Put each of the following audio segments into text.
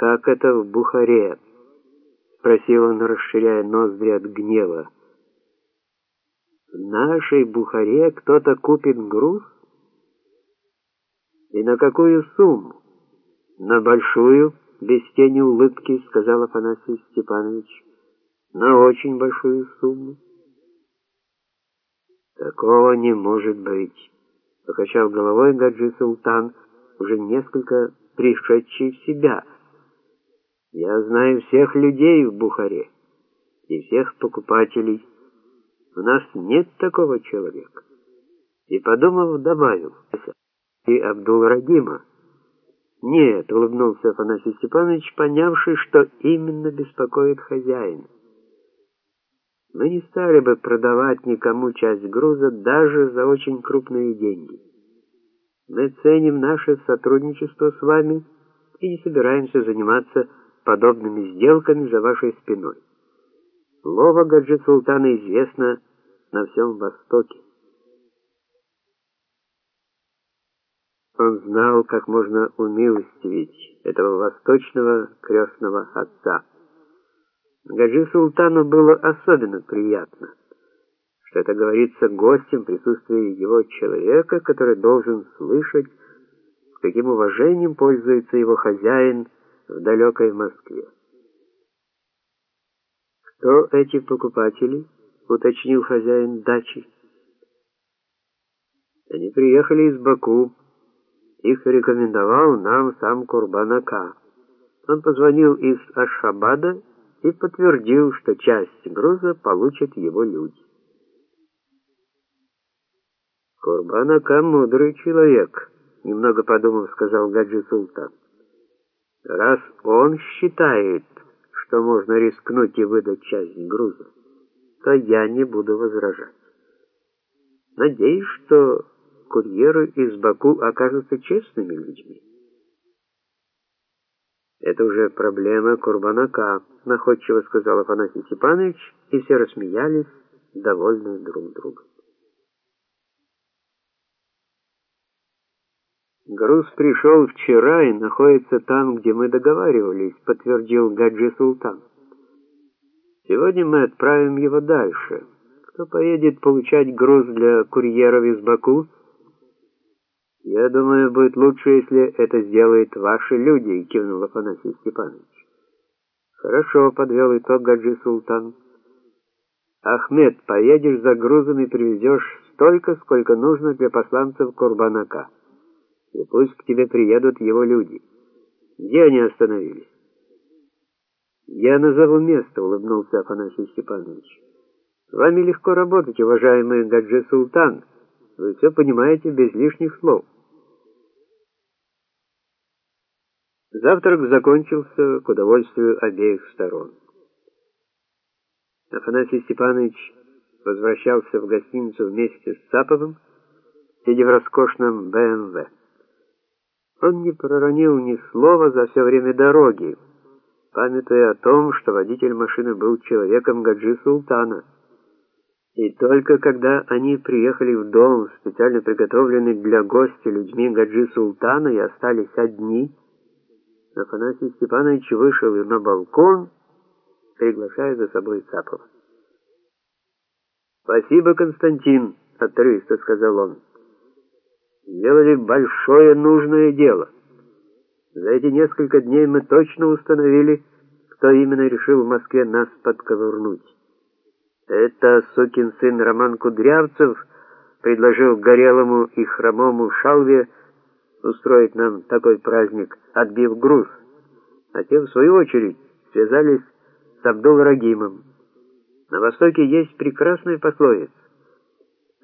«Как это в Бухаре?» — спросил он, расширяя ноздри от гнева. «В нашей Бухаре кто-то купит груз? И на какую сумму? На большую?» без тени улыбки сказал Афанасий Степанович. На очень большую сумму. Такого не может быть, покачал головой Гаджи Султан, уже несколько пришедший в себя. Я знаю всех людей в Бухаре и всех покупателей. У нас нет такого человека. И подумав, добавил: и Абдул-Рагима «Нет», — улыбнулся Афанасий Степанович, понявший, что именно беспокоит хозяин. «Мы не стали бы продавать никому часть груза даже за очень крупные деньги. Мы ценим наше сотрудничество с вами и не собираемся заниматься подобными сделками за вашей спиной. Слово Гаджи Султана известно на всем Востоке. Он знал, как можно умилостивить этого восточного крестного отца. Гаджи Султану было особенно приятно, что это говорится гостем в присутствии его человека, который должен слышать, с каким уважением пользуется его хозяин в далекой Москве. «Кто эти покупатели?» — уточнил хозяин дачи. «Они приехали из Баку», их рекомендовал нам сам Курбанака. Он позвонил из Ашхабада и подтвердил, что часть груза получат его люди. Курбанака мудрый человек, немного подумав, сказал Гаджи Султан. Раз он считает, что можно рискнуть и выдать часть груза, то я не буду возражать. Надеюсь, что курьеры из Баку окажутся честными людьми. Это уже проблема Курбанака, находчиво сказал Афанасий Степанович, и все рассмеялись, довольные друг другом. Груз пришел вчера и находится там, где мы договаривались, подтвердил Гаджи Султан. Сегодня мы отправим его дальше. Кто поедет получать груз для курьеров из Баку? «Я думаю, будет лучше, если это сделают ваши люди», — кивнул Афанасий Степанович. «Хорошо», — подвел итог Гаджи Султан. «Ахмед, поедешь за грузом и привезешь столько, сколько нужно для посланцев Курбанака. И пусть к тебе приедут его люди. Где они остановились?» «Я назову место», — улыбнулся Афанасий Степанович. «С вами легко работать, уважаемый Гаджи Султан». Вы все понимаете без лишних слов. Завтрак закончился к удовольствию обеих сторон. Афанасий Степанович возвращался в гостиницу вместе с Саповым, сидя в роскошном БМВ. Он не проронил ни слова за все время дороги, памятуя о том, что водитель машины был человеком Гаджи Султана. И только когда они приехали в дом, специально приготовленный для гостя людьми Гаджи Султана, и остались одни, Афанасий Степанович вышел на балкон, приглашая за собой Цапова. «Спасибо, Константин», — отрывисто сказал он. «Сделали большое нужное дело. За эти несколько дней мы точно установили, кто именно решил в Москве нас подковырнуть». Это сукин сын Роман Кудрявцев предложил Горелому и Хромому Шалве устроить нам такой праздник, отбив груз, а те, в свою очередь, связались с Абдул-Рагимом. На Востоке есть прекрасная пословица.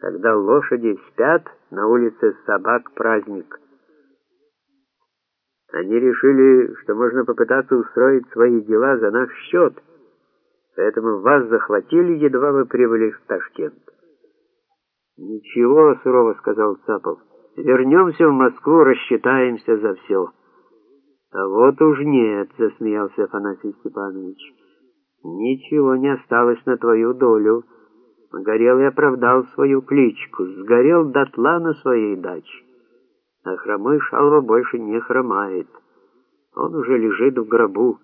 Когда лошади спят, на улице собак праздник. Они решили, что можно попытаться устроить свои дела за наш счет — Поэтому вас захватили, едва вы прибыли в Ташкент. Ничего, сурово сказал Цапов. Вернемся в Москву, рассчитаемся за все. А вот уж нет, засмеялся Афанасий Степанович. Ничего не осталось на твою долю. Горел и оправдал свою кличку, сгорел дотла на своей даче. А хромой шалва больше не хромает. Он уже лежит в гробу.